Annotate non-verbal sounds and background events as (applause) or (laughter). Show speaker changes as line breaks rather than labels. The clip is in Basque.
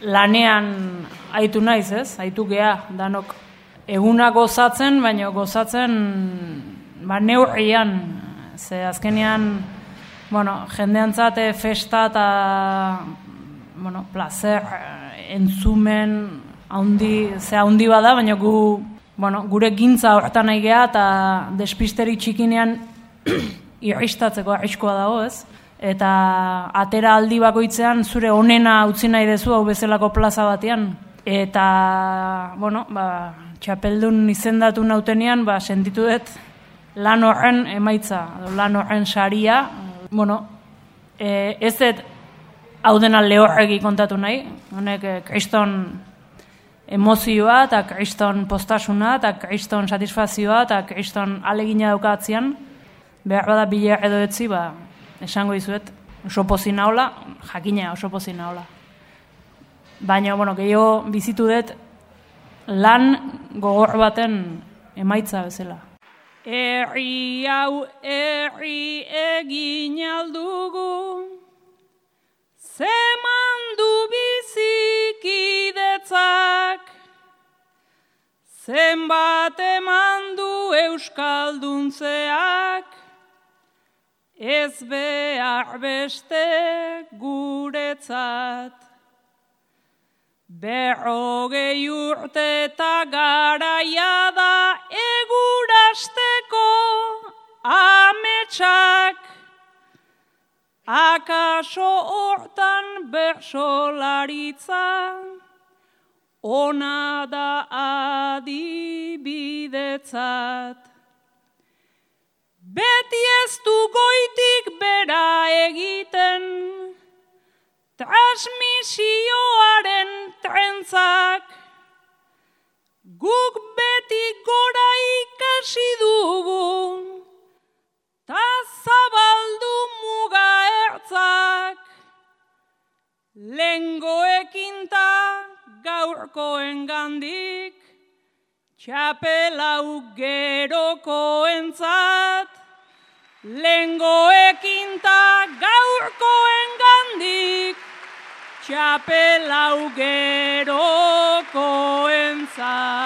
lanean aitu naiz, ez? Aitu gea, danok eguna gozatzen, baina gozatzen ba, neurrian, ze azkenean, bueno, jendeantzate festa eta bueno, placer, entzumen, haundi, ze haundi bada, baina gu, bueno, gure gintza horretan nahi geha, eta despisteri txikinean (clears throat) irristatzeko arriskoa dago, ez? Eta atera aldi bakoitzean zure onena utzi nahi dezu hau bezalako plaza batean. Eta, bueno, ba, txapeldun izendatu nautenean, ba, sentitu dut lan horren emaitza, lan horren saria, bueno, e, ez dut hau dena lehorregi kontatu nahi, honek e, kriston emozioa eta kriston postasuna eta kriston satisfazioa eta kriston alegina daukatzean, behar bada bile edo etzi, ba, esango izuet, oso pozin naula, jakina oso pozin naula. Baina, bueno, gehiago bizitu dut lan gogor baten emaitza bezala. Erri hau erri egin aldugu, zeman du bizikidetzak, zenbat eman du euskalduntzeak, ez behar beste guretzat. Berrogei urte eta garaia da egurasteko ametsak. Akaso hortan bersolaritza, ona da adibidetzat. Beti ez du goitik bera egiten, transmisioaren trentzak, guk beti gora ikasi dugu, ta zabaldu muga ertzak, lengoekin ta gaurkoen gandik, txapelau geroko entzat, lengoekin ta gaurkoen gandik, txapelau geroko entzat.